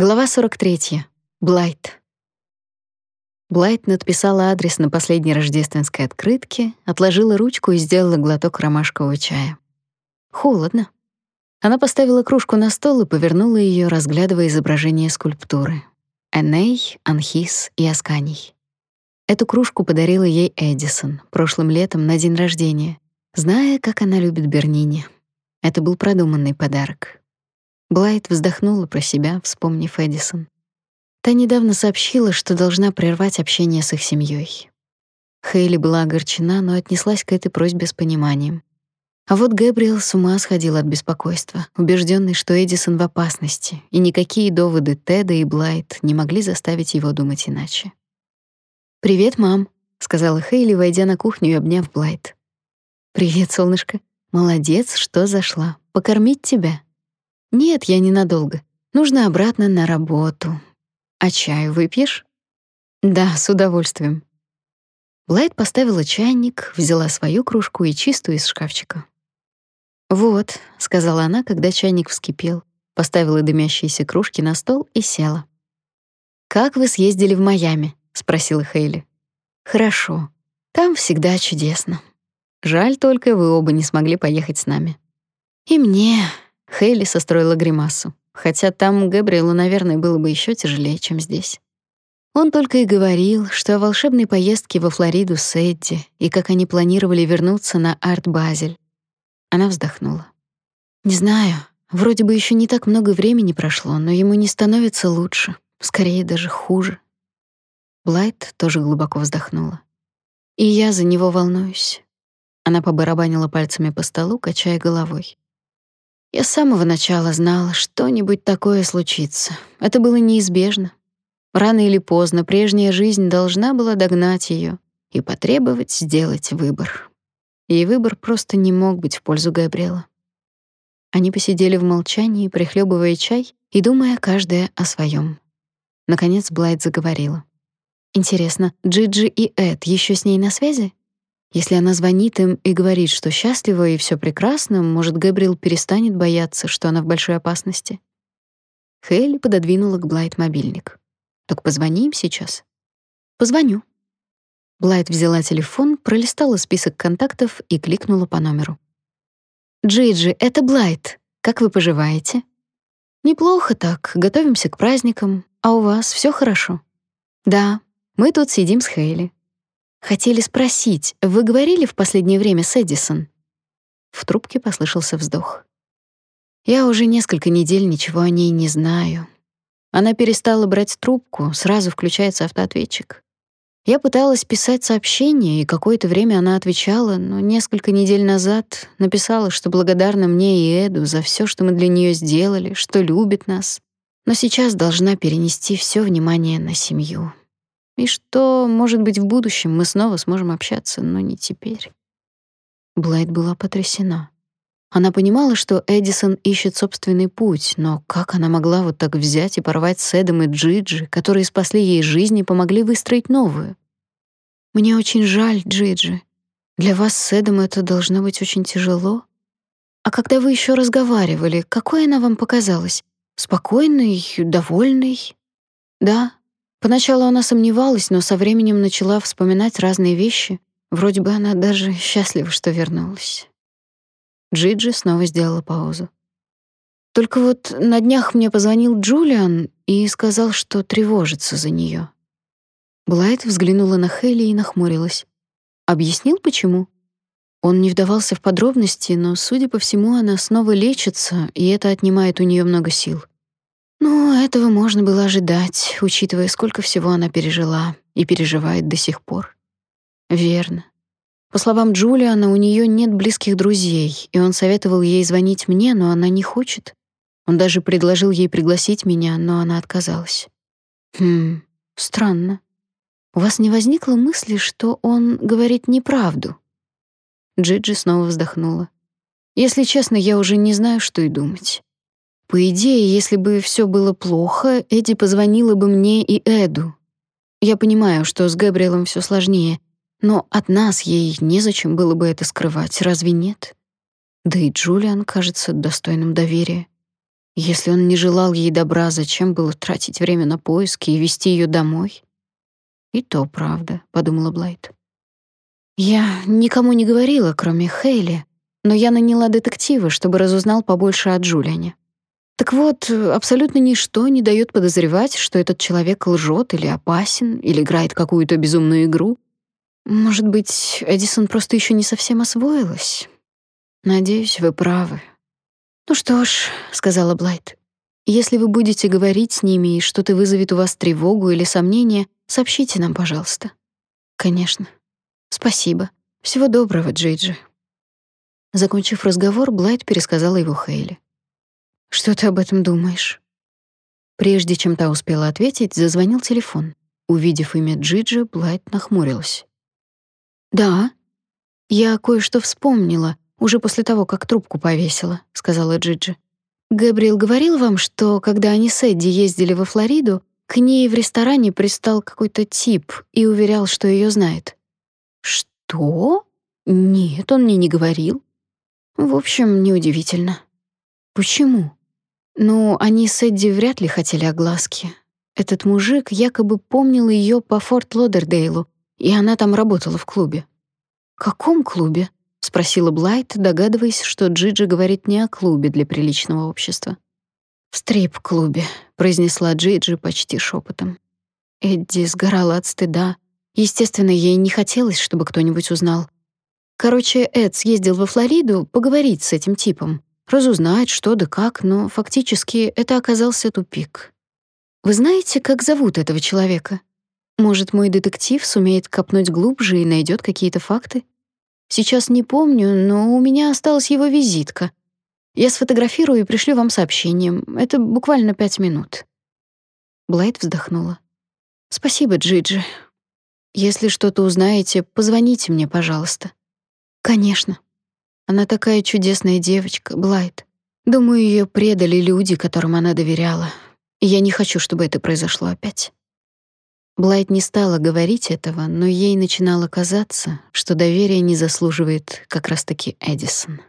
Глава 43. Блайт. Блайт надписала адрес на последней рождественской открытке, отложила ручку и сделала глоток ромашкового чая. Холодно. Она поставила кружку на стол и повернула ее, разглядывая изображение скульптуры. Эней, Анхис и Асканий. Эту кружку подарила ей Эдисон прошлым летом на день рождения, зная, как она любит Бернини. Это был продуманный подарок. Блайт вздохнула про себя, вспомнив Эдисон. Та недавно сообщила, что должна прервать общение с их семьей. Хейли была огорчена, но отнеслась к этой просьбе с пониманием. А вот Гэбриэл с ума сходил от беспокойства, убежденный, что Эдисон в опасности, и никакие доводы Теда и Блайт не могли заставить его думать иначе. «Привет, мам», — сказала Хейли, войдя на кухню и обняв Блайт. «Привет, солнышко. Молодец, что зашла. Покормить тебя?» Нет, я ненадолго. Нужно обратно на работу. А чаю выпьешь? Да, с удовольствием. Блайт поставила чайник, взяла свою кружку и чистую из шкафчика. «Вот», — сказала она, когда чайник вскипел, поставила дымящиеся кружки на стол и села. «Как вы съездили в Майами?» — спросила Хейли. «Хорошо. Там всегда чудесно. Жаль только, вы оба не смогли поехать с нами». «И мне», Хейли состроила гримасу, хотя там Габриэлу, наверное, было бы еще тяжелее, чем здесь. Он только и говорил, что о волшебной поездке во Флориду с Эдди и как они планировали вернуться на Арт-Базель. Она вздохнула. Не знаю, вроде бы еще не так много времени прошло, но ему не становится лучше, скорее даже хуже. Блайт тоже глубоко вздохнула. И я за него волнуюсь. Она побарабанила пальцами по столу, качая головой. Я с самого начала знала, что-нибудь такое случится. Это было неизбежно. Рано или поздно прежняя жизнь должна была догнать ее и потребовать сделать выбор. И выбор просто не мог быть в пользу Габриэла. Они посидели в молчании, прихлебывая чай и думая каждая о своем. Наконец Блайт заговорила. Интересно, Джиджи и Эд еще с ней на связи? Если она звонит им и говорит, что счастлива и все прекрасно, может, Гэбриэл перестанет бояться, что она в большой опасности. Хейли пододвинула к Блайт мобильник. «Так позвони им сейчас». «Позвоню». Блайт взяла телефон, пролистала список контактов и кликнула по номеру. «Джиджи, это Блайт. Как вы поживаете?» «Неплохо так, готовимся к праздникам. А у вас все хорошо?» «Да, мы тут сидим с Хейли. Хотели спросить, вы говорили в последнее время с Эдисон? В трубке послышался вздох. Я уже несколько недель ничего о ней не знаю. Она перестала брать трубку, сразу включается автоответчик. Я пыталась писать сообщение, и какое-то время она отвечала, но несколько недель назад написала, что благодарна мне и Эду за все, что мы для нее сделали, что любит нас, но сейчас должна перенести все внимание на семью. И что, может быть, в будущем мы снова сможем общаться, но не теперь. Блайт была потрясена. Она понимала, что Эдисон ищет собственный путь, но как она могла вот так взять и порвать с Эдом и Джиджи, которые спасли ей жизнь и помогли выстроить новую? Мне очень жаль, Джиджи. Для вас с Эдом это должно быть очень тяжело. А когда вы еще разговаривали, какой она вам показалась? Спокойной, довольной? Да, Поначалу она сомневалась, но со временем начала вспоминать разные вещи. Вроде бы она даже счастлива, что вернулась. Джиджи снова сделала паузу. Только вот на днях мне позвонил Джулиан и сказал, что тревожится за нее. Блайт взглянула на Хейли и нахмурилась. Объяснил, почему? Он не вдавался в подробности, но, судя по всему, она снова лечится, и это отнимает у нее много сил. Ну, этого можно было ожидать, учитывая, сколько всего она пережила и переживает до сих пор. Верно. По словам Джулиана, у нее нет близких друзей, и он советовал ей звонить мне, но она не хочет. Он даже предложил ей пригласить меня, но она отказалась. Хм, странно. У вас не возникло мысли, что он говорит неправду? Джиджи снова вздохнула. Если честно, я уже не знаю, что и думать. По идее, если бы все было плохо, Эдди позвонила бы мне и Эду. Я понимаю, что с Габриэлем все сложнее, но от нас ей незачем было бы это скрывать, разве нет? Да и Джулиан кажется достойным доверия. Если он не желал ей добра, зачем было тратить время на поиски и вести ее домой? И то правда, подумала Блайт. Я никому не говорила, кроме Хейли, но я наняла детектива, чтобы разузнал побольше о Джулиане. Так вот, абсолютно ничто не дает подозревать, что этот человек лжет или опасен, или играет какую-то безумную игру. Может быть, Эдисон просто еще не совсем освоилась. Надеюсь, вы правы. Ну что ж, сказала Блайт. Если вы будете говорить с ними и что-то вызовет у вас тревогу или сомнение, сообщите нам, пожалуйста. Конечно. Спасибо. Всего доброго, Джейджи. Закончив разговор, Блайт пересказала его Хейли. Что ты об этом думаешь? Прежде чем та успела ответить, зазвонил телефон. Увидев имя Джиджи, Блайт нахмурилась. Да. Я кое-что вспомнила, уже после того, как трубку повесила, сказала Джиджи. Габриэл говорил вам, что когда они с Эдди ездили во Флориду, к ней в ресторане пристал какой-то тип и уверял, что ее знает. Что? Нет, он мне не говорил. В общем, неудивительно. Почему? Ну, они с Эдди вряд ли хотели огласки. Этот мужик якобы помнил ее по Форт Лодердейлу, и она там работала в клубе. Каком клубе? спросила Блайт, догадываясь, что Джиджи говорит не о клубе для приличного общества. В стрип-клубе, произнесла Джиджи почти шепотом. Эдди сгорала от стыда. Естественно, ей не хотелось, чтобы кто-нибудь узнал. Короче, Эд съездил во Флориду поговорить с этим типом, разузнать, что да как, но фактически это оказался тупик. Вы знаете, как зовут этого человека? Может, мой детектив сумеет копнуть глубже и найдет какие-то факты? Сейчас не помню, но у меня осталась его визитка. Я сфотографирую и пришлю вам сообщением. Это буквально пять минут. Блайт вздохнула. Спасибо, Джиджи. Если что-то узнаете, позвоните мне, пожалуйста. Конечно. Она такая чудесная девочка, Блайт. Думаю, ее предали люди, которым она доверяла. И я не хочу, чтобы это произошло опять. Блайт не стала говорить этого, но ей начинало казаться, что доверие не заслуживает как раз-таки Эдисон.